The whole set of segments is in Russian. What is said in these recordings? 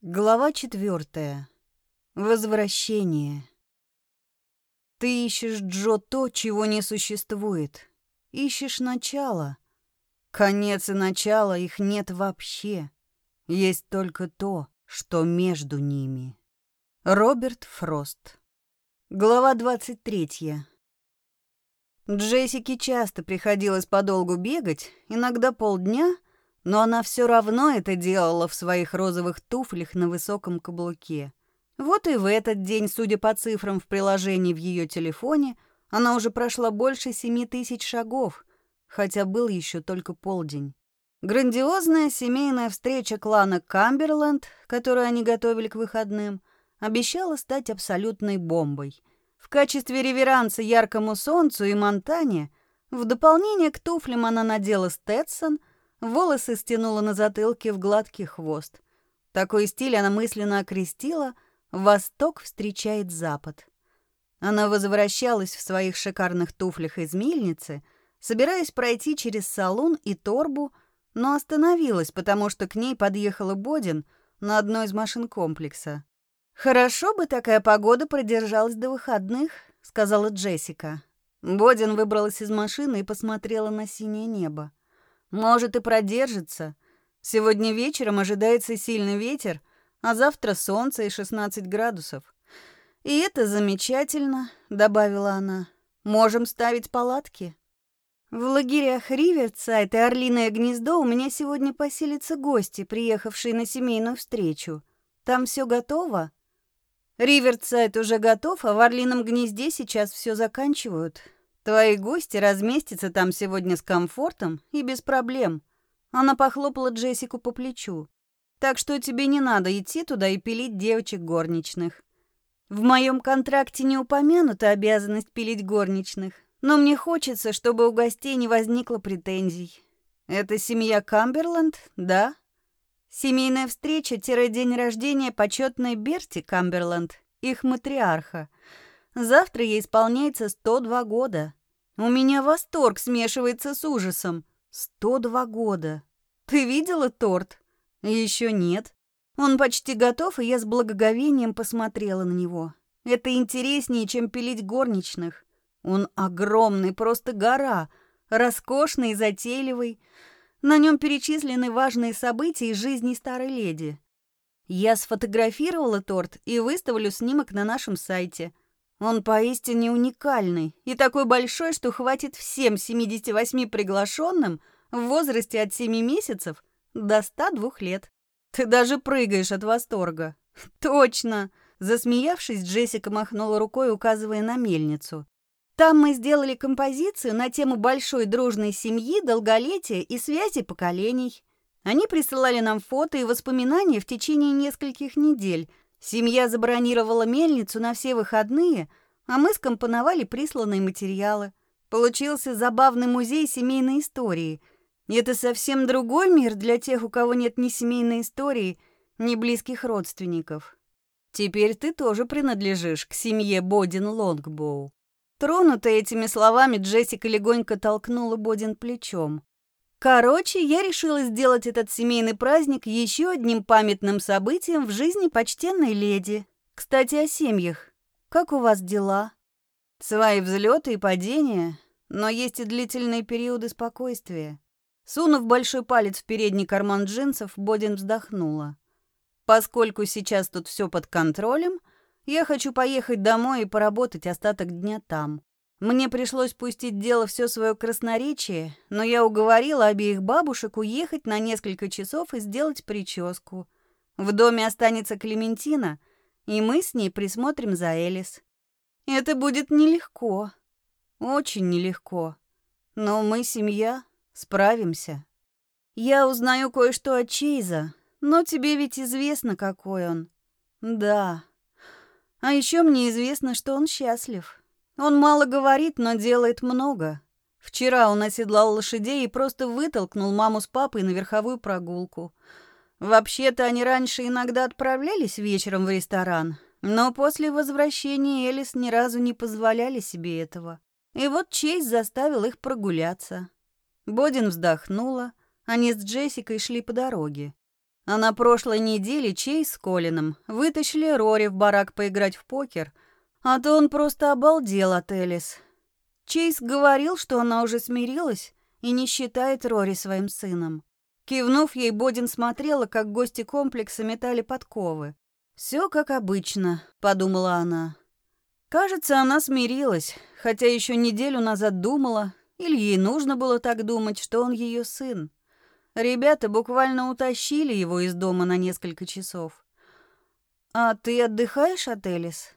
Глава четвертая. Возвращение. Ты ищешь, Джо, то, чего не существует. Ищешь начало. Конец и начало их нет вообще. Есть только то, что между ними. Роберт Фрост. Глава двадцать третья. Джессике часто приходилось подолгу бегать, иногда полдня — но она все равно это делала в своих розовых туфлях на высоком каблуке. Вот и в этот день, судя по цифрам в приложении в ее телефоне, она уже прошла больше семи тысяч шагов, хотя был еще только полдень. Грандиозная семейная встреча клана Камберленд, которую они готовили к выходным, обещала стать абсолютной бомбой. В качестве реверанса яркому солнцу и Монтане в дополнение к туфлям она надела Сtetсон — волосы стянула на затылке в гладкий хвост. Такой стиль она мысленно окрестила «Восток встречает Запад». Она возвращалась в своих шикарных туфлях из мельницы, собираясь пройти через салон и торбу, но остановилась, потому что к ней подъехала Бодин на одной из машин комплекса. «Хорошо бы такая погода продержалась до выходных», — сказала Джессика. Бодин выбралась из машины и посмотрела на синее небо. Может и продержится. Сегодня вечером ожидается сильный ветер, а завтра солнце и 16 градусов. И это замечательно, добавила она. Можем ставить палатки. В лагерях Риверсайд и Орлиное гнездо у меня сегодня поселятся гости, приехавшие на семейную встречу. Там все готово? Риверсайд уже готов, а в Орлином гнезде сейчас все заканчивают. Твои гости разместятся там сегодня с комфортом и без проблем. Она похлопала Джессику по плечу. Так что тебе не надо идти туда и пилить девочек горничных. В моем контракте не упомянута обязанность пилить горничных, но мне хочется, чтобы у гостей не возникло претензий. Это семья Камберленд, да? Семейная встреча-день рождения почетной Берти Камберленд, их матриарха. Завтра ей исполняется 102 года. У меня восторг смешивается с ужасом. 102 года. Ты видела торт? Еще нет. Он почти готов, и я с благоговением посмотрела на него. Это интереснее, чем пилить горничных. Он огромный, просто гора, роскошный и затейливый. На нем перечислены важные события из жизни старой леди. Я сфотографировала торт и выставлю снимок на нашем сайте – он поистине уникальный и такой большой, что хватит всем 78 приглашенным в возрасте от 7 месяцев до 102 лет. Ты даже прыгаешь от восторга. Точно! Засмеявшись, Джессика махнула рукой, указывая на мельницу. Там мы сделали композицию на тему большой дружной семьи, долголетия и связи поколений. Они присылали нам фото и воспоминания в течение нескольких недель, Семья забронировала мельницу на все выходные, а мы скомпоновали присланные материалы. Получился забавный музей семейной истории. Это совсем другой мир для тех, у кого нет ни семейной истории, ни близких родственников. Теперь ты тоже принадлежишь к семье Бодин Лонгбоу. Тронутая этими словами, Джессика легонько толкнула Бодин плечом. Короче, я решила сделать этот семейный праздник еще одним памятным событием в жизни почтенной леди. Кстати, о семьях. Как у вас дела? Свои взлеты и падения, но есть и длительные периоды спокойствия. Сунув большой палец в передний карман джинсов, Бодин вздохнула. Поскольку сейчас тут все под контролем, я хочу поехать домой и поработать остаток дня там. Мне пришлось пустить дело все свое красноречие, но я уговорила обеих бабушек уехать на несколько часов и сделать прическу. В доме останется Клементина, и мы с ней присмотрим за Элис. Это будет нелегко, очень нелегко, но мы семья, справимся. Я узнаю кое-что от Чейза, но тебе ведь известно, какой он. Да. А еще мне известно, что он счастлив. Он мало говорит, но делает много. Вчера он оседлал лошадей и просто вытолкнул маму с папой на верховую прогулку. Вообще-то они раньше иногда отправлялись вечером в ресторан, но после возвращения Элис ни разу не позволяли себе этого. И вот Чейз заставил их прогуляться. Бодин вздохнула, они с Джессикой шли по дороге. А на прошлой неделе Чейз с Колином вытащили Рори в барак поиграть в покер, а то он просто обалдел от Элис. Чейз говорил, что она уже смирилась и не считает Рори своим сыном. Кивнув ей, Бодин смотрела, как гости комплекса метали подковы. Все как обычно», — подумала она. Кажется, она смирилась, хотя еще неделю назад думала, или ей нужно было так думать, что он ее сын. Ребята буквально утащили его из дома на несколько часов. «А ты отдыхаешь от Элис?»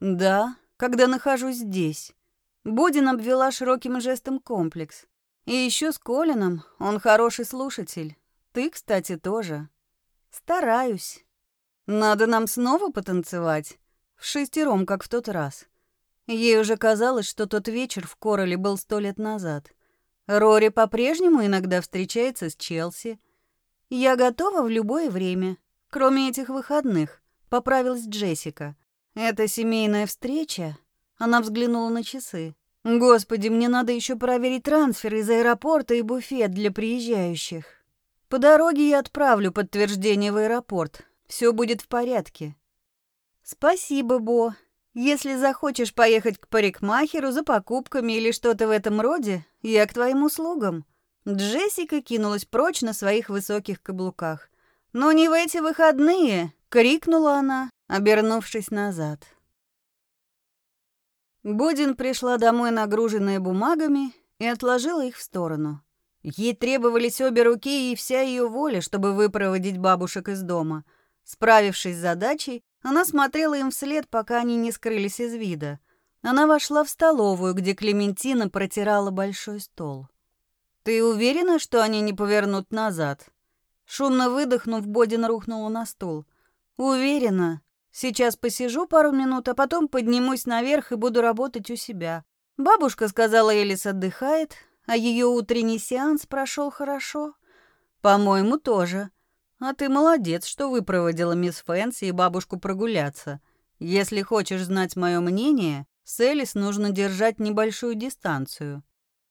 «Да, когда нахожусь здесь». Бодин обвела широким жестом комплекс. И еще с Колином, он хороший слушатель. Ты, кстати, тоже. Стараюсь. Надо нам снова потанцевать. В шестером, как в тот раз. Ей уже казалось, что тот вечер в Короле был сто лет назад. Рори по-прежнему иногда встречается с Челси. Я готова в любое время, кроме этих выходных, поправилась Джессика. Это семейная встреча. Она взглянула на часы. Господи, мне надо еще проверить трансфер из аэропорта и буфет для приезжающих. По дороге я отправлю подтверждение в аэропорт. Все будет в порядке. Спасибо, Бо. Если захочешь поехать к парикмахеру за покупками или что-то в этом роде, я к твоим услугам. Джессика кинулась прочь на своих высоких каблуках. Но не в эти выходные, крикнула она, обернувшись назад. Будин пришла домой нагруженная бумагами и отложила их в сторону. Ей требовались обе руки и вся ее воля, чтобы выпроводить бабушек из дома. Справившись с задачей, она смотрела им вслед, пока они не скрылись из вида. Она вошла в столовую, где Клементина протирала большой стол. «Ты уверена, что они не повернут назад?» Шумно выдохнув, Бодин рухнула на стул. «Уверена. Сейчас посижу пару минут, а потом поднимусь наверх и буду работать у себя. Бабушка сказала, Элис отдыхает, а ее утренний сеанс прошел хорошо. По-моему, тоже. А ты молодец, что выпроводила мисс Фэнси и бабушку прогуляться. Если хочешь знать мое мнение, с Элис нужно держать небольшую дистанцию.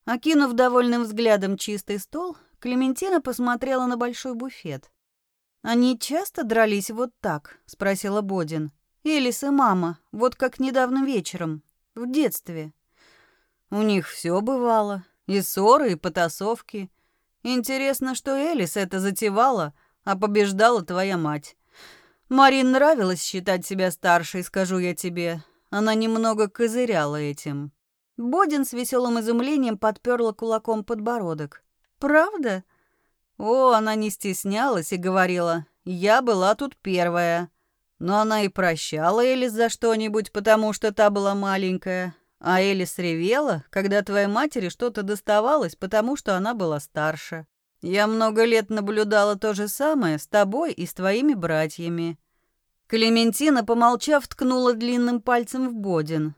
Окинув довольным взглядом чистый стол, Клементина посмотрела на большой буфет. «Они часто дрались вот так?» — спросила Бодин. «Элис и мама, вот как недавно вечером, в детстве». «У них все бывало, и ссоры, и потасовки. Интересно, что Элис это затевала, а побеждала твоя мать. Марин нравилось считать себя старшей, скажу я тебе. Она немного козыряла этим». Бодин с веселым изумлением подперла кулаком подбородок. «Правда?» О, она не стеснялась и говорила, «Я была тут первая». Но она и прощала Элис за что-нибудь, потому что та была маленькая. А Элис ревела, когда твоей матери что-то доставалось, потому что она была старше. Я много лет наблюдала то же самое с тобой и с твоими братьями». Клементина, помолчав, ткнула длинным пальцем в Бодин.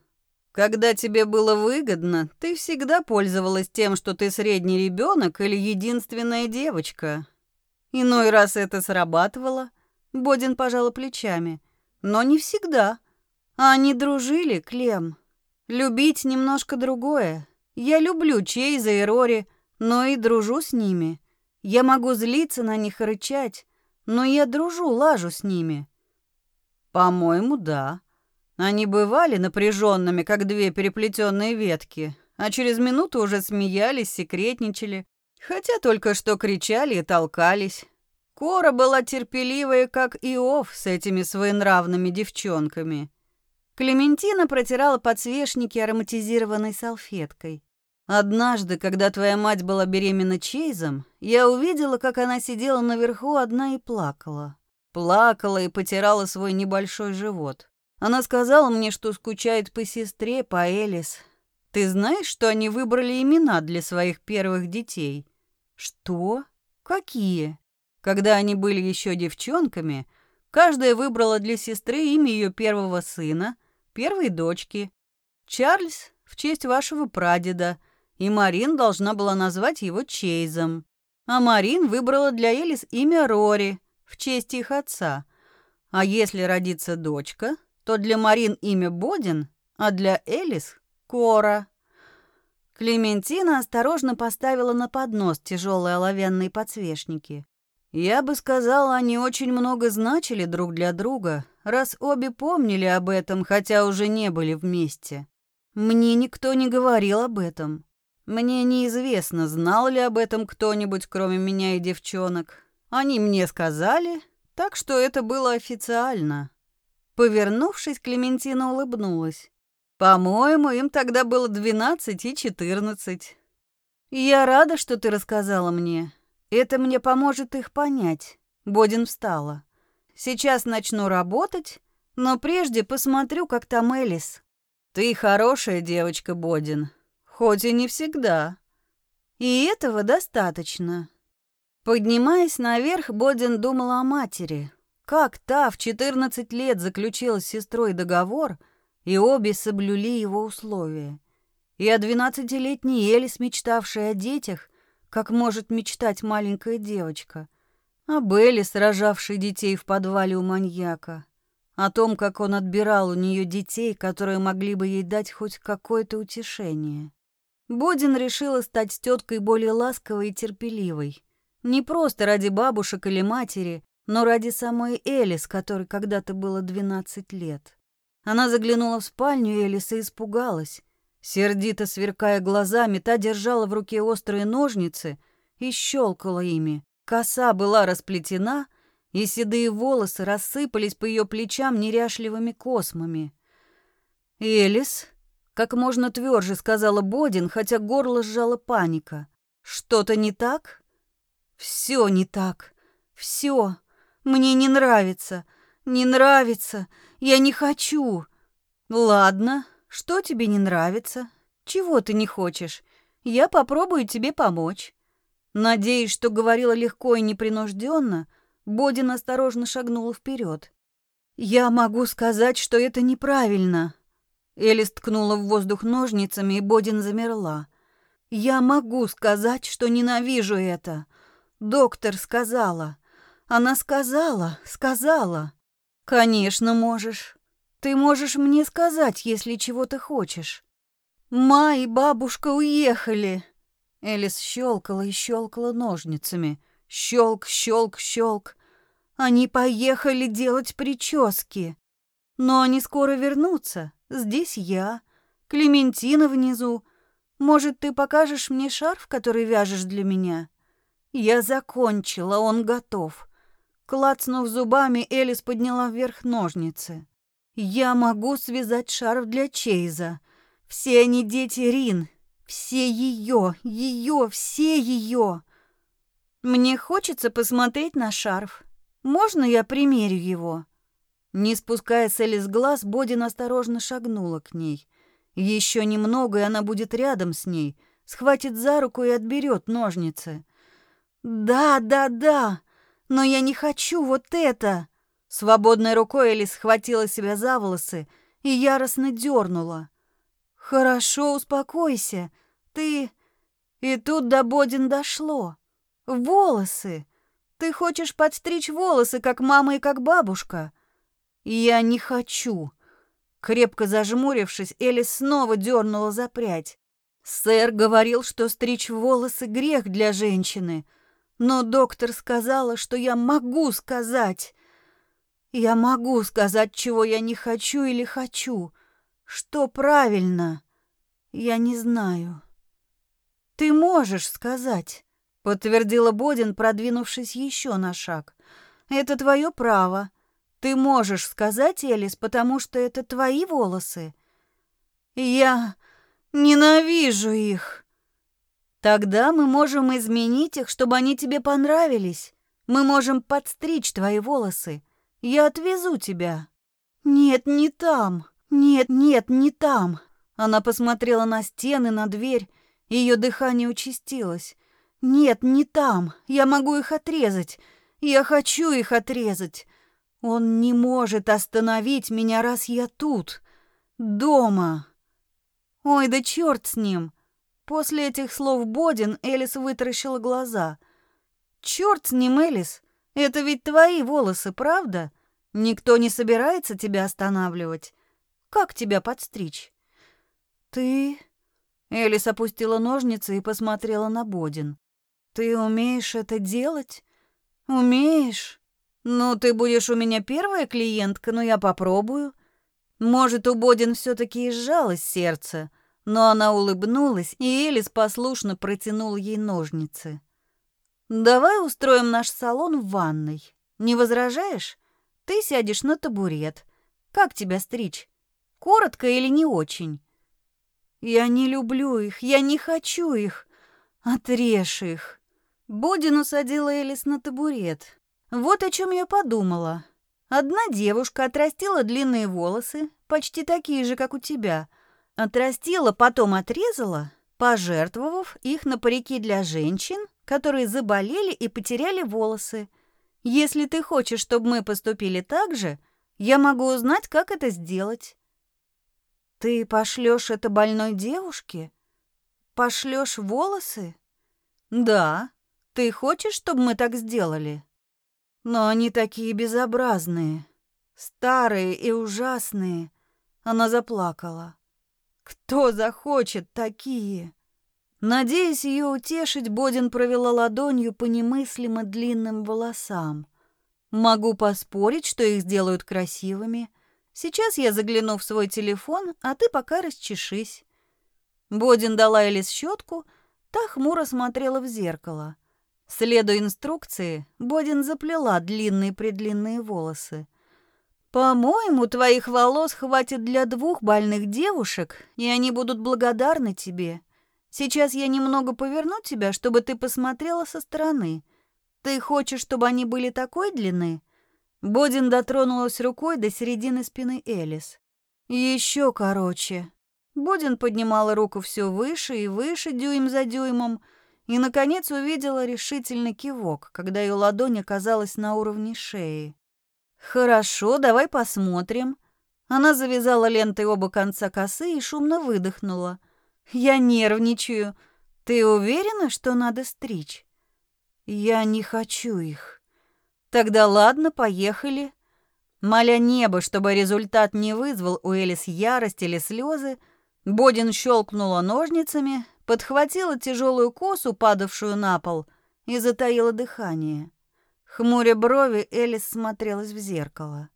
Когда тебе было выгодно, ты всегда пользовалась тем, что ты средний ребенок или единственная девочка. Иной раз это срабатывало. Бодин пожала плечами. Но не всегда. Они дружили, Клем. Любить немножко другое. Я люблю Чейза и Рори, но и дружу с ними. Я могу злиться на них и рычать, но я дружу, лажу с ними. По-моему, да. Они бывали напряженными, как две переплетенные ветки, а через минуту уже смеялись, секретничали, хотя только что кричали и толкались. Кора была терпеливая, как Иов, с этими своенравными девчонками. Клементина протирала подсвечники ароматизированной салфеткой. Однажды, когда твоя мать была беременна Чейзом, я увидела, как она сидела наверху одна и плакала. Плакала и потирала свой небольшой живот. Она сказала мне, что скучает по сестре, по Элис. Ты знаешь, что они выбрали имена для своих первых детей? Что? Какие? Когда они были еще девчонками, каждая выбрала для сестры имя ее первого сына, первой дочки. Чарльз в честь вашего прадеда, и Марин должна была назвать его Чейзом. А Марин выбрала для Элис имя Рори в честь их отца. А если родится дочка, то для Марин имя Бодин, а для Элис — Кора. Клементина осторожно поставила на поднос тяжелые оловянные подсвечники. Я бы сказала, они очень много значили друг для друга, раз обе помнили об этом, хотя уже не были вместе. Мне никто не говорил об этом. Мне неизвестно, знал ли об этом кто-нибудь, кроме меня и девчонок. Они мне сказали, так что это было официально. Повернувшись, Клементина улыбнулась. По-моему, им тогда было двенадцать и четырнадцать. Я рада, что ты рассказала мне. Это мне поможет их понять. Бодин встала. Сейчас начну работать, но прежде посмотрю, как там Элис. Ты хорошая девочка, Бодин, хоть и не всегда. И этого достаточно. Поднимаясь наверх, Бодин думала о матери. Как та в 14 лет заключила с сестрой договор, и обе соблюли его условия. И о двенадцатилетней Элис, мечтавшей о детях, как может мечтать маленькая девочка. О Белле, сражавшей детей в подвале у маньяка. О том, как он отбирал у нее детей, которые могли бы ей дать хоть какое-то утешение. Бодин решила стать с теткой более ласковой и терпеливой. Не просто ради бабушек или матери, но ради самой Элис, которой когда-то было 12 лет. Она заглянула в спальню Элис и испугалась. Сердито сверкая глазами, та держала в руке острые ножницы и щелкала ими. Коса была расплетена, и седые волосы рассыпались по ее плечам неряшливыми космами. «Элис», — как можно тверже сказала Бодин, хотя горло сжала паника. «Что-то не так?» «Все не так. Все. Мне не нравится. Не нравится. Я не хочу». «Ладно», что тебе не нравится? Чего ты не хочешь? Я попробую тебе помочь. Надеюсь, что говорила легко и непринужденно, Бодин осторожно шагнула вперед. Я могу сказать, что это неправильно. Элис ткнула в воздух ножницами, и Бодин замерла. Я могу сказать, что ненавижу это. Доктор сказала. Она сказала, сказала. Конечно, можешь. Ты можешь мне сказать, если чего ты хочешь. Ма и бабушка уехали. Элис щелкала и щелкала ножницами. Щелк, щелк, щелк. Они поехали делать прически. Но они скоро вернутся. Здесь я. Клементина внизу. Может, ты покажешь мне шарф, который вяжешь для меня? Я закончила, он готов. Клацнув зубами, Элис подняла вверх ножницы. Я могу связать шарф для Чейза. Все они дети Рин. Все ее, ее, все ее. Мне хочется посмотреть на шарф. Можно я примерю его? Не спуская с Элис глаз, Бодин осторожно шагнула к ней. Еще немного, и она будет рядом с ней, схватит за руку и отберет ножницы. «Да, да, да, но я не хочу вот это!» Свободной рукой Элис схватила себя за волосы и яростно дернула. «Хорошо, успокойся. Ты...» И тут до Бодин дошло. «Волосы! Ты хочешь подстричь волосы, как мама и как бабушка?» «Я не хочу». Крепко зажмурившись, Элис снова дернула за прядь. Сэр говорил, что стричь волосы — грех для женщины. Но доктор сказала, что я могу сказать. Я могу сказать, чего я не хочу или хочу. Что правильно? Я не знаю. Ты можешь сказать, подтвердила Бодин, продвинувшись еще на шаг. Это твое право. Ты можешь сказать, Элис, потому что это твои волосы. Я ненавижу их. Тогда мы можем изменить их, чтобы они тебе понравились. Мы можем подстричь твои волосы. Я отвезу тебя». «Нет, не там. Нет, нет, не там». Она посмотрела на стены, на дверь. Ее дыхание участилось. «Нет, не там. Я могу их отрезать. Я хочу их отрезать. Он не может остановить меня, раз я тут. Дома». «Ой, да черт с ним!» После этих слов Бодин Элис вытаращила глаза. «Черт с ним, Элис! Это ведь твои волосы, правда? Никто не собирается тебя останавливать. Как тебя подстричь? Ты... Элис опустила ножницы и посмотрела на Бодин. Ты умеешь это делать? Умеешь? Ну, ты будешь у меня первая клиентка, но я попробую. Может, у Бодин все таки изжалось сердце, но она улыбнулась, и Элис послушно протянул ей ножницы. «Давай устроим наш салон в ванной. Не возражаешь? Ты сядешь на табурет. Как тебя стричь? Коротко или не очень?» «Я не люблю их, я не хочу их. Отрежь их». Бодин усадила Элис на табурет. Вот о чем я подумала. Одна девушка отрастила длинные волосы, почти такие же, как у тебя. Отрастила, потом отрезала, пожертвовав их на парики для женщин, которые заболели и потеряли волосы. Если ты хочешь, чтобы мы поступили так же, я могу узнать, как это сделать. Ты пошлешь это больной девушке? Пошлешь волосы? Да. Ты хочешь, чтобы мы так сделали? Но они такие безобразные, старые и ужасные. Она заплакала. Кто захочет такие? Надеясь ее утешить, Бодин провела ладонью по немыслимо длинным волосам. Могу поспорить, что их сделают красивыми. Сейчас я загляну в свой телефон, а ты пока расчешись. Бодин дала Элис щетку, та хмуро смотрела в зеркало. Следуя инструкции, Бодин заплела длинные-предлинные волосы. «По-моему, твоих волос хватит для двух больных девушек, и они будут благодарны тебе. Сейчас я немного поверну тебя, чтобы ты посмотрела со стороны. Ты хочешь, чтобы они были такой длины?» Бодин дотронулась рукой до середины спины Элис. «Еще короче». Бодин поднимала руку все выше и выше, дюйм за дюймом, и, наконец, увидела решительный кивок, когда ее ладонь оказалась на уровне шеи. «Хорошо, давай посмотрим». Она завязала лентой оба конца косы и шумно выдохнула. «Я нервничаю. Ты уверена, что надо стричь?» «Я не хочу их». «Тогда ладно, поехали». Моля небо, чтобы результат не вызвал у Элис ярость или слезы, Бодин щелкнула ножницами, подхватила тяжелую косу, падавшую на пол, и затаила дыхание. Хмуря брови, Элис смотрелась в зеркало.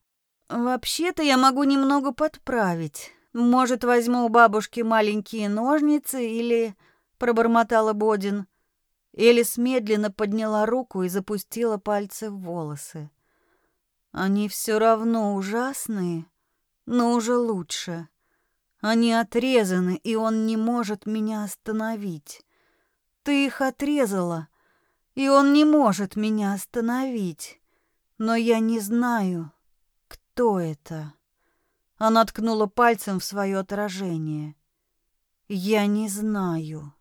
«Вообще-то я могу немного подправить. Может, возьму у бабушки маленькие ножницы или...» — пробормотала Бодин. Элис медленно подняла руку и запустила пальцы в волосы. «Они все равно ужасные, но уже лучше». Они отрезаны, и он не может меня остановить. Ты их отрезала, и он не может меня остановить. Но я не знаю, кто это. Она ткнула пальцем в свое отражение. Я не знаю.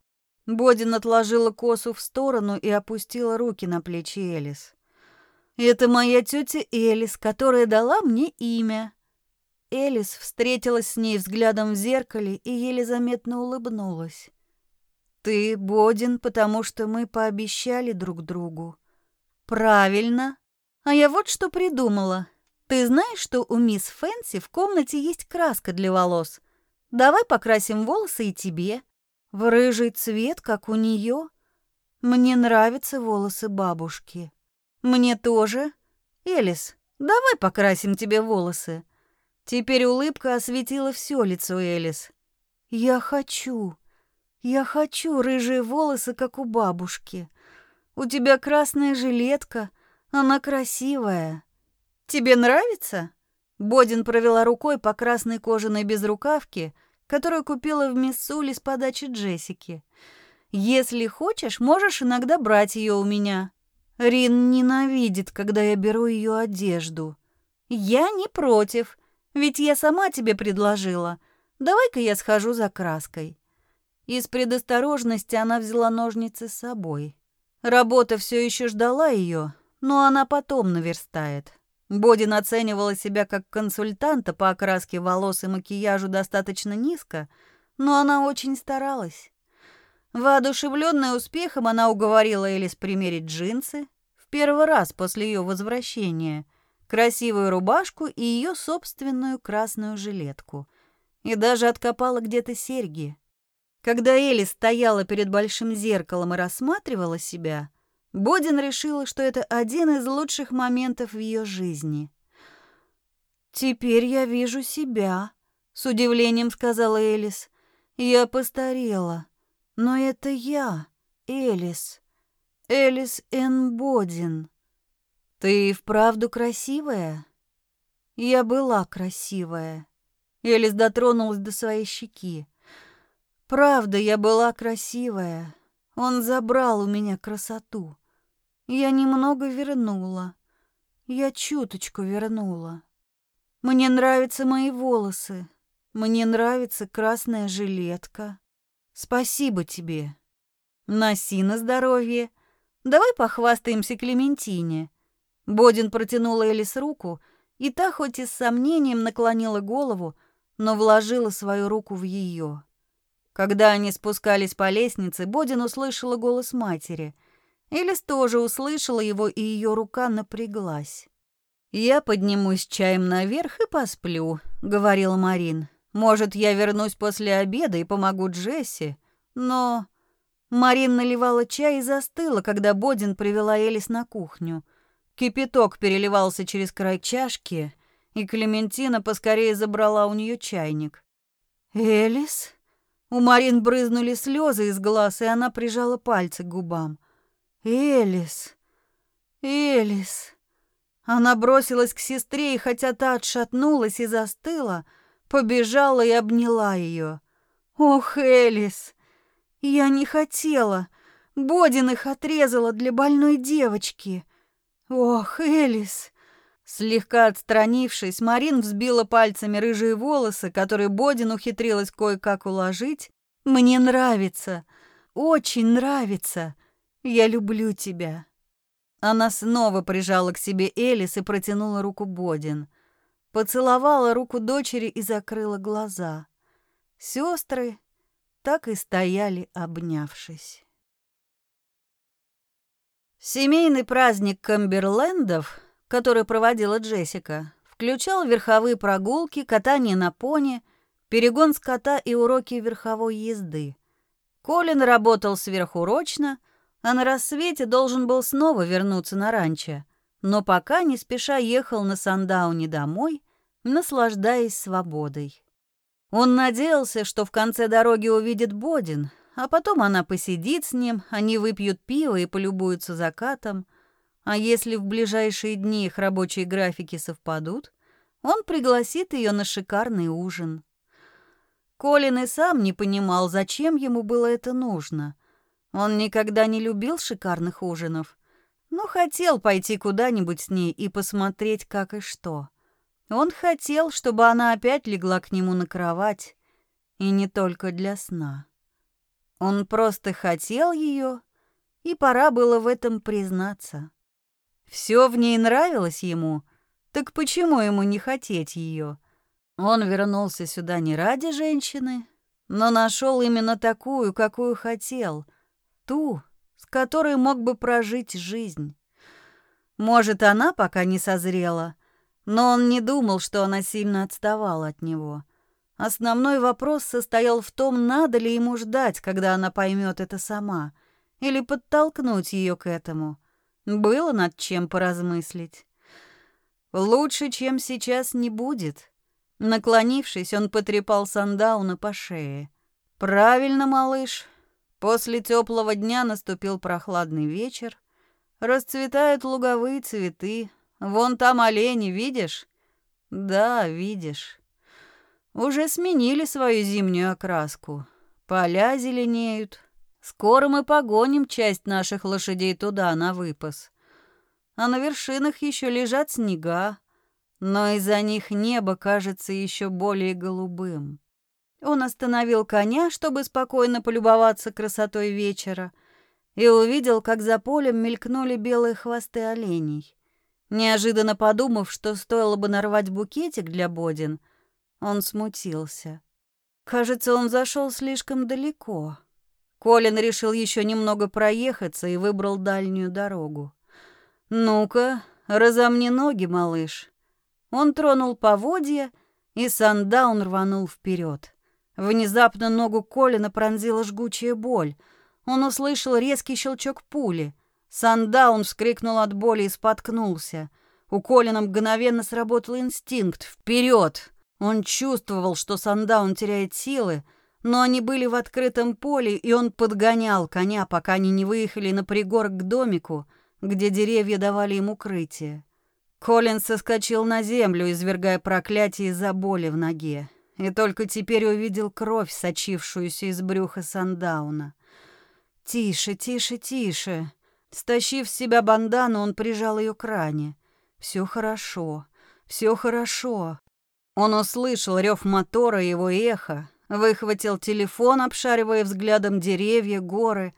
Бодин отложила косу в сторону и опустила руки на плечи Элис. Это моя тетя Элис, которая дала мне имя. Элис встретилась с ней взглядом в зеркале и еле заметно улыбнулась. «Ты Бодин, потому что мы пообещали друг другу». «Правильно. А я вот что придумала. Ты знаешь, что у мисс Фэнси в комнате есть краска для волос? Давай покрасим волосы и тебе. В рыжий цвет, как у нее. Мне нравятся волосы бабушки. Мне тоже. Элис, давай покрасим тебе волосы». Теперь улыбка осветила все лицо Элис. «Я хочу, я хочу рыжие волосы, как у бабушки. У тебя красная жилетка, она красивая. Тебе нравится?» Бодин провела рукой по красной кожаной безрукавке, которую купила в Миссули с подачи Джессики. «Если хочешь, можешь иногда брать ее у меня. Рин ненавидит, когда я беру ее одежду. Я не против. Ведь я сама тебе предложила. Давай-ка я схожу за краской». Из предосторожности она взяла ножницы с собой. Работа все еще ждала ее, но она потом наверстает. Бодин оценивала себя как консультанта по окраске волос и макияжу достаточно низко, но она очень старалась. Воодушевленная успехом, она уговорила Элис примерить джинсы в первый раз после ее возвращения красивую рубашку и ее собственную красную жилетку. И даже откопала где-то серьги. Когда Элли стояла перед большим зеркалом и рассматривала себя, Бодин решила, что это один из лучших моментов в ее жизни. «Теперь я вижу себя», — с удивлением сказала Элис. «Я постарела, но это я, Элис, Элис Н. Бодин. Ты вправду красивая?» «Я была красивая». Элис дотронулась до своей щеки. «Правда, я была красивая. Он забрал у меня красоту. Я немного вернула. Я чуточку вернула. Мне нравятся мои волосы. Мне нравится красная жилетка. Спасибо тебе. Носи на здоровье. Давай похвастаемся Клементине. Бодин протянула Элис руку, и та хоть и с сомнением наклонила голову, но вложила свою руку в ее. Когда они спускались по лестнице, Бодин услышала голос матери. Элис тоже услышала его, и ее рука напряглась. «Я поднимусь чаем наверх и посплю», — говорила Марин. «Может, я вернусь после обеда и помогу Джесси, но...» Марин наливала чай и застыла, когда Бодин привела Элис на кухню. Кипяток переливался через край чашки, и Клементина поскорее забрала у нее чайник. «Элис?» У Марин брызнули слезы из глаз, и она прижала пальцы к губам. «Элис! Элис!» Она бросилась к сестре, и хотя та отшатнулась и застыла, побежала и обняла ее. «Ох, Элис! Я не хотела! Бодин их отрезала для больной девочки! Ох, Элис!» Слегка отстранившись, Марин взбила пальцами рыжие волосы, которые Бодин ухитрилась кое-как уложить. «Мне нравится, очень нравится!» Я люблю тебя». Она снова прижала к себе Элис и протянула руку Бодин. Поцеловала руку дочери и закрыла глаза. Сестры так и стояли, обнявшись. Семейный праздник Камберлендов, который проводила Джессика, включал верховые прогулки, катание на пони, перегон скота и уроки верховой езды. Колин работал сверхурочно — а на рассвете должен был снова вернуться на ранчо, но пока не спеша ехал на Сандауне домой, наслаждаясь свободой. Он надеялся, что в конце дороги увидит Бодин, а потом она посидит с ним, они выпьют пиво и полюбуются закатом, а если в ближайшие дни их рабочие графики совпадут, он пригласит ее на шикарный ужин. Колин и сам не понимал, зачем ему было это нужно — он никогда не любил шикарных ужинов, но хотел пойти куда-нибудь с ней и посмотреть, как и что. Он хотел, чтобы она опять легла к нему на кровать, и не только для сна. Он просто хотел ее, и пора было в этом признаться. Все в ней нравилось ему, так почему ему не хотеть ее? Он вернулся сюда не ради женщины, но нашел именно такую, какую хотел, ту, с которой мог бы прожить жизнь. Может, она пока не созрела, но он не думал, что она сильно отставала от него. Основной вопрос состоял в том, надо ли ему ждать, когда она поймет это сама, или подтолкнуть ее к этому. Было над чем поразмыслить. Лучше, чем сейчас, не будет. Наклонившись, он потрепал Сандауна по шее. «Правильно, малыш, После теплого дня наступил прохладный вечер. Расцветают луговые цветы. Вон там олени, видишь? Да, видишь. Уже сменили свою зимнюю окраску. Поля зеленеют. Скоро мы погоним часть наших лошадей туда, на выпас. А на вершинах еще лежат снега, но из-за них небо кажется еще более голубым. Он остановил коня, чтобы спокойно полюбоваться красотой вечера, и увидел, как за полем мелькнули белые хвосты оленей. Неожиданно подумав, что стоило бы нарвать букетик для Бодин, он смутился. Кажется, он зашел слишком далеко. Колин решил еще немного проехаться и выбрал дальнюю дорогу. «Ну-ка, разомни ноги, малыш». Он тронул поводья, и Сандаун рванул вперед. Внезапно ногу Колина пронзила жгучая боль. Он услышал резкий щелчок пули. Сандаун вскрикнул от боли и споткнулся. У Колина мгновенно сработал инстинкт. Вперед! Он чувствовал, что Сандаун теряет силы, но они были в открытом поле, и он подгонял коня, пока они не выехали на пригорок к домику, где деревья давали им укрытие. Колин соскочил на землю, извергая проклятие из-за боли в ноге, и только теперь увидел кровь, сочившуюся из брюха Сандауна. «Тише, тише, тише!» Стащив с себя бандану, он прижал ее к ране. Все хорошо, все хорошо. Он услышал рев мотора и его эхо, выхватил телефон, обшаривая взглядом деревья, горы,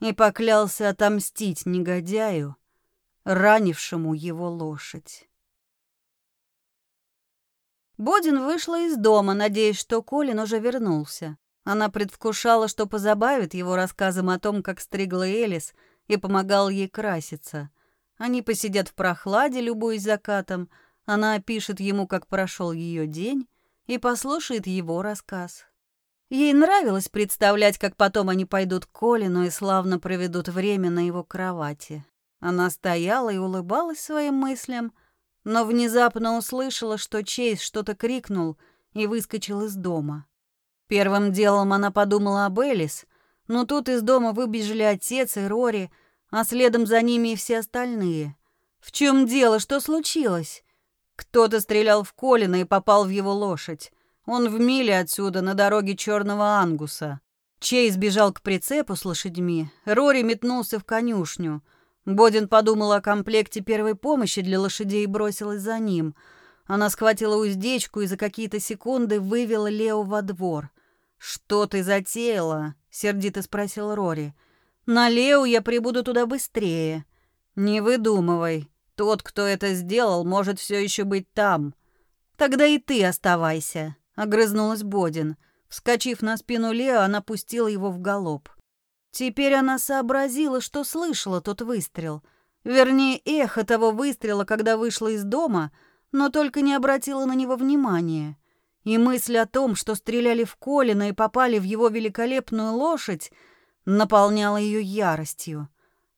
и поклялся отомстить негодяю, ранившему его лошадь. Бодин вышла из дома, надеясь, что Колин уже вернулся. Она предвкушала, что позабавит его рассказом о том, как стригла Элис — и помогал ей краситься. Они посидят в прохладе, любуясь закатом, она опишет ему, как прошел ее день, и послушает его рассказ. Ей нравилось представлять, как потом они пойдут к Колину и славно проведут время на его кровати. Она стояла и улыбалась своим мыслям, но внезапно услышала, что Чейз что-то крикнул и выскочил из дома. Первым делом она подумала об Элис, но тут из дома выбежали отец и Рори, а следом за ними и все остальные. В чем дело? Что случилось? Кто-то стрелял в Колина и попал в его лошадь. Он в миле отсюда, на дороге Черного Ангуса. Чейз бежал к прицепу с лошадьми. Рори метнулся в конюшню. Бодин подумал о комплекте первой помощи для лошадей и бросилась за ним. Она схватила уздечку и за какие-то секунды вывела Лео во двор. «Что ты затеяла?» — сердито спросил Рори. «На Лео я прибуду туда быстрее». «Не выдумывай. Тот, кто это сделал, может все еще быть там». «Тогда и ты оставайся», — огрызнулась Бодин. Вскочив на спину Лео, она пустила его в галоп. Теперь она сообразила, что слышала тот выстрел. Вернее, эхо того выстрела, когда вышла из дома, но только не обратила на него внимания. И мысль о том, что стреляли в Колина и попали в его великолепную лошадь, наполняла ее яростью.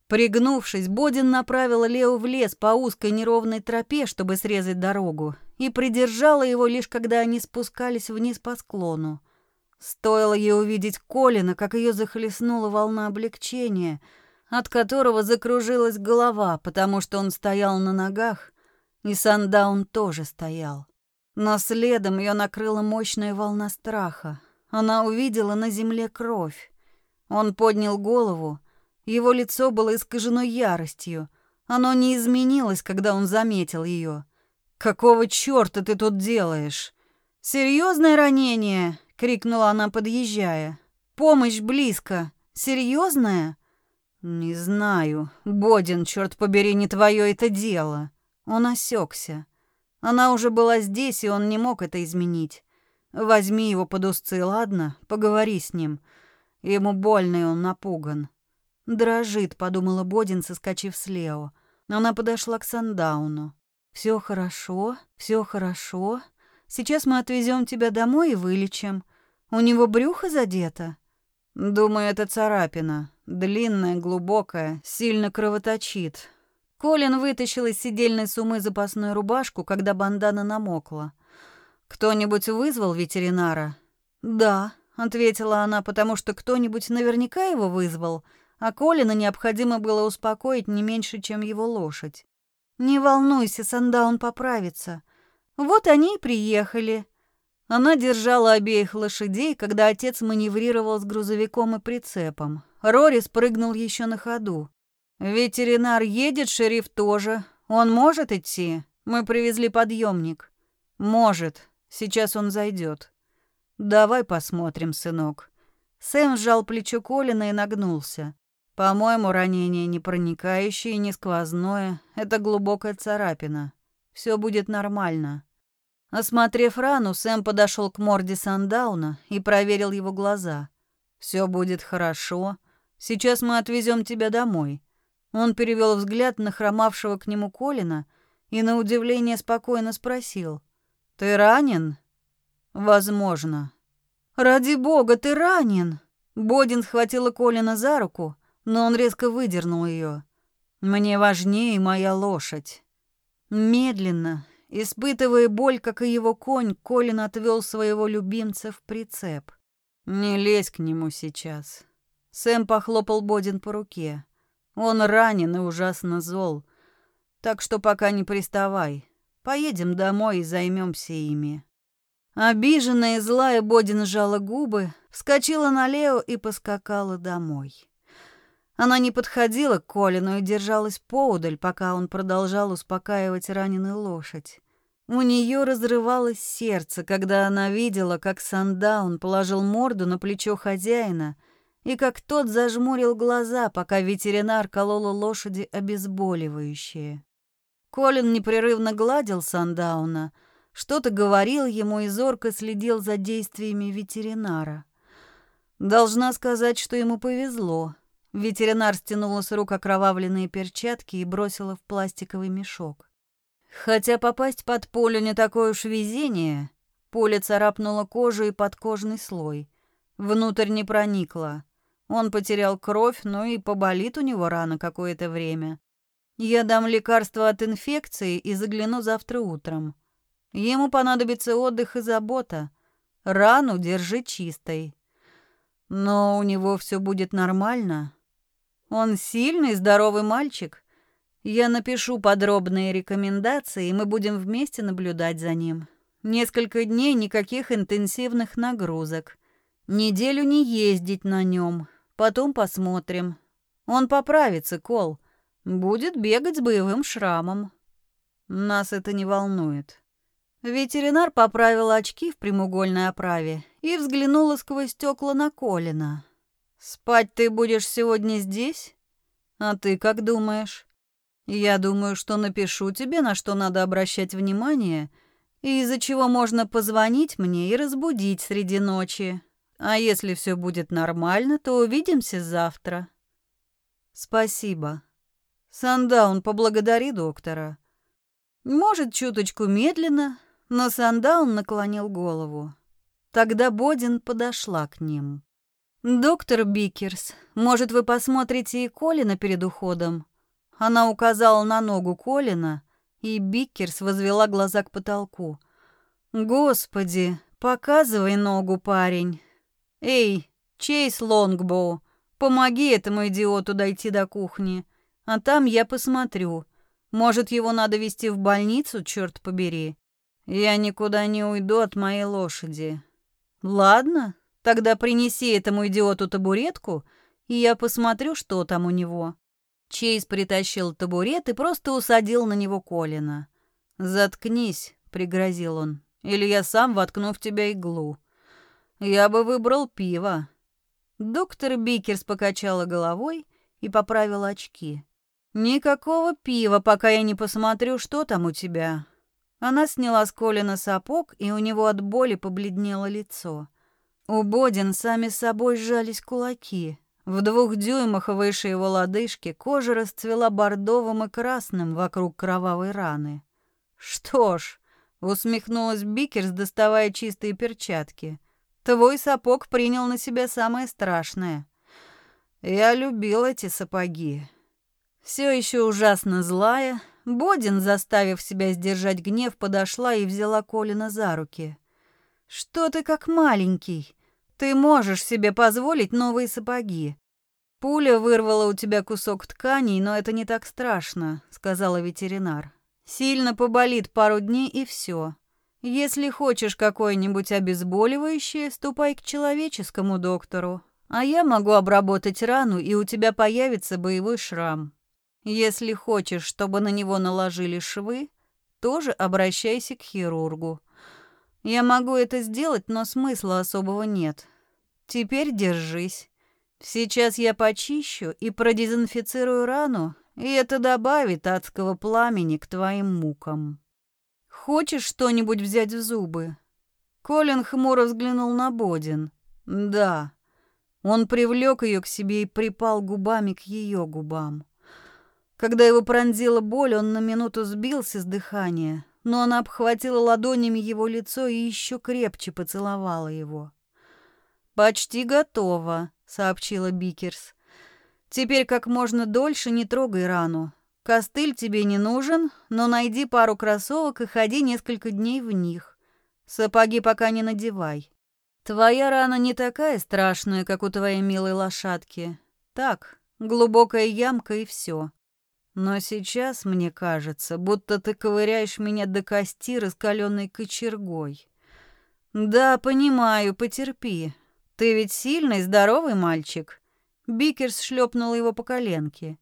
Пригнувшись, Бодин направила Лео в лес по узкой неровной тропе, чтобы срезать дорогу, и придержала его лишь когда они спускались вниз по склону. Стоило ей увидеть Колина, как ее захлестнула волна облегчения, от которого закружилась голова, потому что он стоял на ногах, и Сандаун тоже стоял. Но следом ее накрыла мощная волна страха. Она увидела на земле кровь. Он поднял голову. Его лицо было искажено яростью. Оно не изменилось, когда он заметил ее. «Какого чёрта ты тут делаешь?» «Серьезное ранение!» — крикнула она, подъезжая. «Помощь близко. Серьезная?» «Не знаю. Бодин, черт побери, не твое это дело». Он осекся. Она уже была здесь, и он не мог это изменить. Возьми его под узцы, ладно? Поговори с ним. Ему больно, и он напуган. Дрожит, подумала Бодин, соскочив с Лео. Она подошла к Сандауну. Все хорошо, все хорошо. Сейчас мы отвезем тебя домой и вылечим. У него брюхо задето. Думаю, это царапина. Длинная, глубокая, сильно кровоточит. Колин вытащил из сидельной суммы запасную рубашку, когда бандана намокла. «Кто-нибудь вызвал ветеринара?» «Да», — ответила она, потому что кто-нибудь наверняка его вызвал, а Колина необходимо было успокоить не меньше, чем его лошадь. «Не волнуйся, Сандаун поправится. Вот они и приехали». Она держала обеих лошадей, когда отец маневрировал с грузовиком и прицепом. Рори спрыгнул еще на ходу. «Ветеринар едет, шериф тоже. Он может идти? Мы привезли подъемник». «Может. Сейчас он зайдет». «Давай посмотрим, сынок». Сэм сжал плечо Колина и нагнулся. «По-моему, ранение не проникающее, не сквозное. Это глубокая царапина. Все будет нормально». Осмотрев рану, Сэм подошел к морде Сандауна и проверил его глаза. «Все будет хорошо. Сейчас мы отвезем тебя домой. Он перевел взгляд на хромавшего к нему Колина и на удивление спокойно спросил. «Ты ранен?» «Возможно». «Ради бога, ты ранен!» Бодин схватила Колина за руку, но он резко выдернул ее. Мне важнее моя лошадь. Медленно, испытывая боль, как и его конь, Колин отвел своего любимца в прицеп. Не лезь к нему сейчас. Сэм похлопал Бодин по руке. Он ранен и ужасно зол. Так что пока не приставай. Поедем домой и займемся ими. Обиженная и злая Бодин сжала губы, вскочила на Лео и поскакала домой. Она не подходила к Колину и держалась поудаль, пока он продолжал успокаивать раненую лошадь. У нее разрывалось сердце, когда она видела, как Сандаун положил морду на плечо хозяина и как тот зажмурил глаза, пока ветеринар колола лошади обезболивающее. Колин непрерывно гладил Сандауна, что-то говорил ему и зорко следил за действиями ветеринара. Должна сказать, что ему повезло. Ветеринар стянула с рук окровавленные перчатки и бросила в пластиковый мешок. Хотя попасть под пулю не такое уж везение. Пуля царапнула кожу и подкожный слой. Внутрь не проникла. Он потерял кровь, но и поболит у него рано какое-то время. Я дам лекарство от инфекции и загляну завтра утром. Ему понадобится отдых и забота. Рану держи чистой. Но у него все будет нормально. Он сильный, здоровый мальчик. Я напишу подробные рекомендации, и мы будем вместе наблюдать за ним. Несколько дней никаких интенсивных нагрузок. Неделю не ездить на нем. Потом посмотрим. Он поправится, Кол. Будет бегать с боевым шрамом. Нас это не волнует. Ветеринар поправил очки в прямоугольной оправе и взглянула сквозь стекла на Колина. «Спать ты будешь сегодня здесь? А ты как думаешь?» «Я думаю, что напишу тебе, на что надо обращать внимание, и из-за чего можно позвонить мне и разбудить среди ночи. А если все будет нормально, то увидимся завтра». «Спасибо», Сандаун поблагодарил доктора. Может, чуточку медленно, но Сандаун наклонил голову. Тогда Бодин подошла к ним. «Доктор Бикерс, может, вы посмотрите и Колина перед уходом?» Она указала на ногу Колина, и Бикерс возвела глаза к потолку. «Господи, показывай ногу, парень!» «Эй, Чейз Лонгбоу, помоги этому идиоту дойти до кухни!» А там я посмотрю. Может, его надо везти в больницу, черт побери. Я никуда не уйду от моей лошади. Ладно, тогда принеси этому идиоту табуретку, и я посмотрю, что там у него. Чейз притащил табурет и просто усадил на него Колина. «Заткнись», — пригрозил он, — «или я сам воткну в тебя иглу». «Я бы выбрал пиво». Доктор Бикерс покачала головой и поправила очки. «Никакого пива, пока я не посмотрю, что там у тебя». Она сняла с Колина сапог, и у него от боли побледнело лицо. У Бодин сами собой сжались кулаки. В двух дюймах выше его лодыжки кожа расцвела бордовым и красным вокруг кровавой раны. «Что ж», — усмехнулась Бикерс, доставая чистые перчатки, — «твой сапог принял на себя самое страшное». «Я любил эти сапоги. Все еще ужасно злая, Бодин, заставив себя сдержать гнев, подошла и взяла Колина за руки. «Что ты как маленький? Ты можешь себе позволить новые сапоги. Пуля вырвала у тебя кусок ткани, но это не так страшно», — сказала ветеринар. «Сильно поболит пару дней и все. Если хочешь какое-нибудь обезболивающее, ступай к человеческому доктору, а я могу обработать рану, и у тебя появится боевой шрам». Если хочешь, чтобы на него наложили швы, тоже обращайся к хирургу. Я могу это сделать, но смысла особого нет. Теперь держись. Сейчас я почищу и продезинфицирую рану, и это добавит адского пламени к твоим мукам. Хочешь что-нибудь взять в зубы? Колин хмуро взглянул на Бодин. Да. Он привлек ее к себе и припал губами к ее губам. Когда его пронзила боль, он на минуту сбился с дыхания, но она обхватила ладонями его лицо и еще крепче поцеловала его. «Почти готово», — сообщила Бикерс. Теперь как можно дольше не трогай рану. Костыль тебе не нужен, но найди пару кроссовок и ходи несколько дней в них. Сапоги пока не надевай. Твоя рана не такая страшная, как у твоей милой лошадки. Так, глубокая ямка и все. Но сейчас мне кажется, будто ты ковыряешь меня до кости раскаленной кочергой. Да, понимаю, потерпи. Ты ведь сильный, здоровый мальчик. Бикерс шлепнул его по коленке.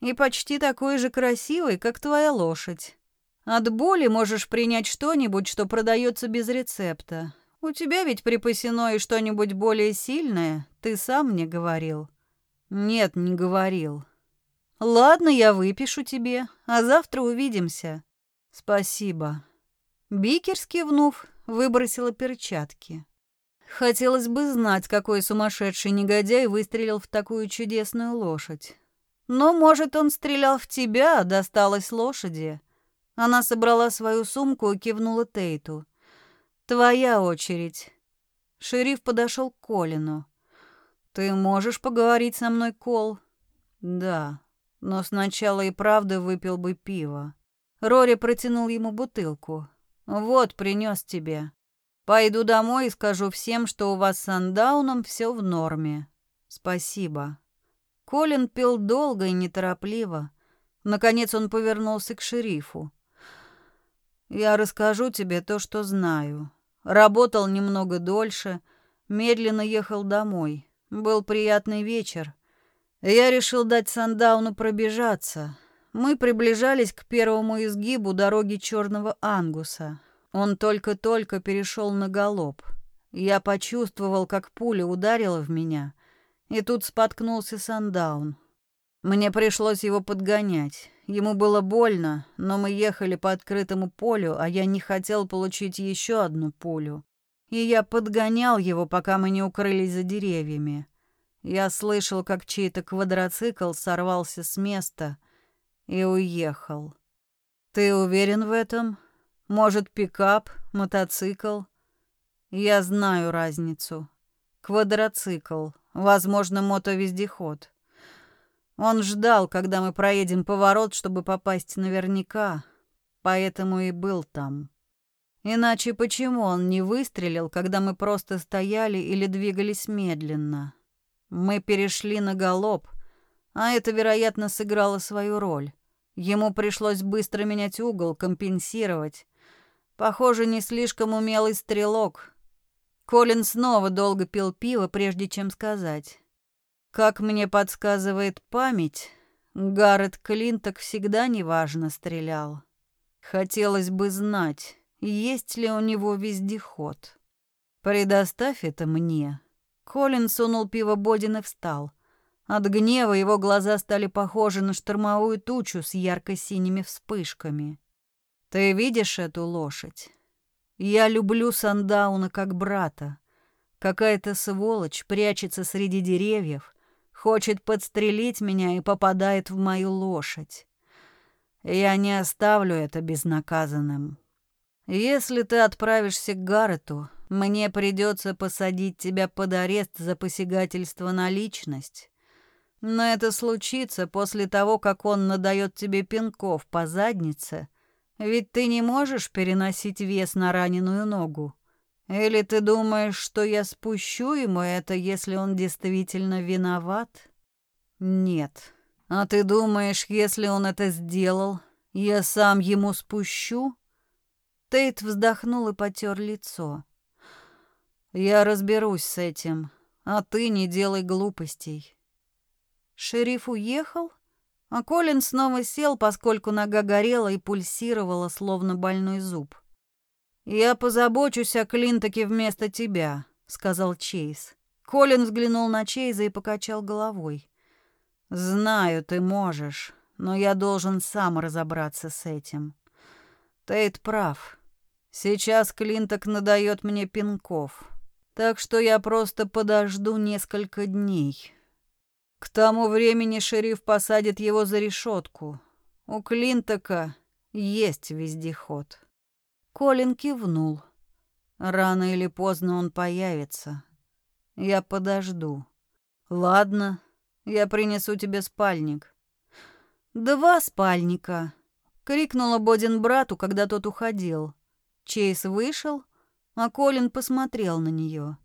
И почти такой же красивый, как твоя лошадь. От боли можешь принять что-нибудь, что продается без рецепта. У тебя ведь припасено и что-нибудь более сильное, ты сам мне говорил. Нет, не говорил. Ладно, я выпишу тебе, а завтра увидимся. Спасибо. Бикерс кивнув, выбросила перчатки. Хотелось бы знать, какой сумасшедший негодяй выстрелил в такую чудесную лошадь. Но, может, он стрелял в тебя, а досталось лошади. Она собрала свою сумку и кивнула Тейту. Твоя очередь. Шериф подошел к Колину. Ты можешь поговорить со мной, Кол? Да, но сначала и правда выпил бы пиво. Рори протянул ему бутылку. Вот, принес тебе. Пойду домой и скажу всем, что у вас с Сандауном все в норме. Спасибо. Колин пил долго и неторопливо. Наконец он повернулся к шерифу. Я расскажу тебе то, что знаю. Работал немного дольше, медленно ехал домой. Был приятный вечер. Я решил дать Сандауну пробежаться. Мы приближались к первому изгибу дороги Черного Ангуса. Он только-только перешел на галоп. Я почувствовал, как пуля ударила в меня, и тут споткнулся Сандаун. Мне пришлось его подгонять. Ему было больно, но мы ехали по открытому полю, а я не хотел получить еще одну пулю. И я подгонял его, пока мы не укрылись за деревьями. Я слышал, как чей-то квадроцикл сорвался с места и уехал. Ты уверен в этом? Может, пикап, мотоцикл? Я знаю разницу. Квадроцикл, возможно, мотовездеход. Он ждал, когда мы проедем поворот, чтобы попасть наверняка, поэтому и был там. Иначе почему он не выстрелил, когда мы просто стояли или двигались медленно? Мы перешли на галоп, а это, вероятно, сыграло свою роль. Ему пришлось быстро менять угол, компенсировать. Похоже, не слишком умелый стрелок. Колин снова долго пил пиво, прежде чем сказать. Как мне подсказывает память, Гаррет Клинток всегда неважно стрелял. Хотелось бы знать, есть ли у него вездеход. Предоставь это мне. Колин сунул пиво Бодин и встал. От гнева его глаза стали похожи на штормовую тучу с ярко-синими вспышками. Ты видишь эту лошадь? Я люблю Сандауна как брата. Какая-то сволочь прячется среди деревьев, Хочет подстрелить меня и попадает в мою лошадь. Я не оставлю это безнаказанным. Если ты отправишься к Гаррету, мне придется посадить тебя под арест за посягательство на личность. Но это случится после того, как он надает тебе пинков по заднице, ведь ты не можешь переносить вес на раненую ногу. Или ты думаешь, что я спущу ему это, если он действительно виноват? Нет. А ты думаешь, если он это сделал, я сам ему спущу? Тейт вздохнул и потер лицо. Я разберусь с этим, а ты не делай глупостей. Шериф уехал, а Колин снова сел, поскольку нога горела и пульсировала, словно больной зуб. «Я позабочусь о Клинтоке вместо тебя», — сказал Чейз. Колин взглянул на Чейза и покачал головой. «Знаю, ты можешь, но я должен сам разобраться с этим. Тейт прав. Сейчас Клинток надает мне пинков, так что я просто подожду несколько дней. К тому времени шериф посадит его за решетку. У Клинтока есть вездеход». Колин кивнул. Рано или поздно он появится. Я подожду. Ладно, Я принесу тебе спальник». «Два спальника!» — крикнула Бодин брату, когда тот уходил. Чейз вышел, а Колин посмотрел на нее.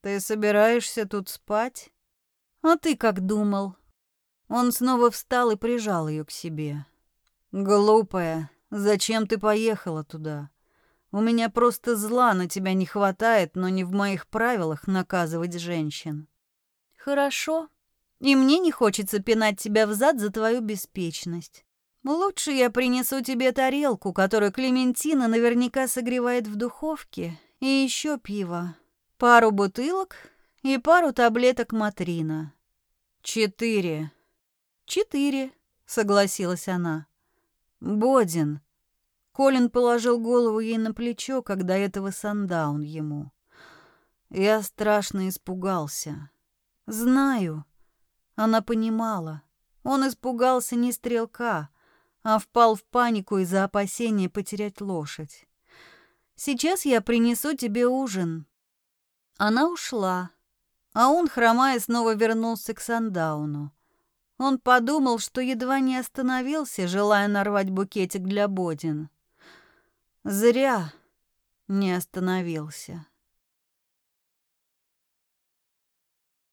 «Ты собираешься тут спать?» «А ты как думал?» Он снова встал и прижал ее к себе. «Глупая, зачем ты поехала туда? У меня просто зла на тебя не хватает, но не в моих правилах наказывать женщин». «Хорошо. И мне не хочется пинать тебя в зад за твою беспечность. Лучше я принесу тебе тарелку, которую Клементина наверняка согревает в духовке, и еще пиво, пару бутылок и пару таблеток Матрина. Четыре. Четыре, согласилась она. Бодин. Колин положил голову ей на плечо, когда этого сандаун ему. Я страшно испугался. Знаю. Она понимала. Он испугался не стрелка, а впал в панику из-за опасения потерять лошадь. «Сейчас я принесу тебе ужин». Она ушла, а он, хромая, снова вернулся к Сандауну. Он подумал, что едва не остановился, желая нарвать букетик для Бодин. Зря не остановился.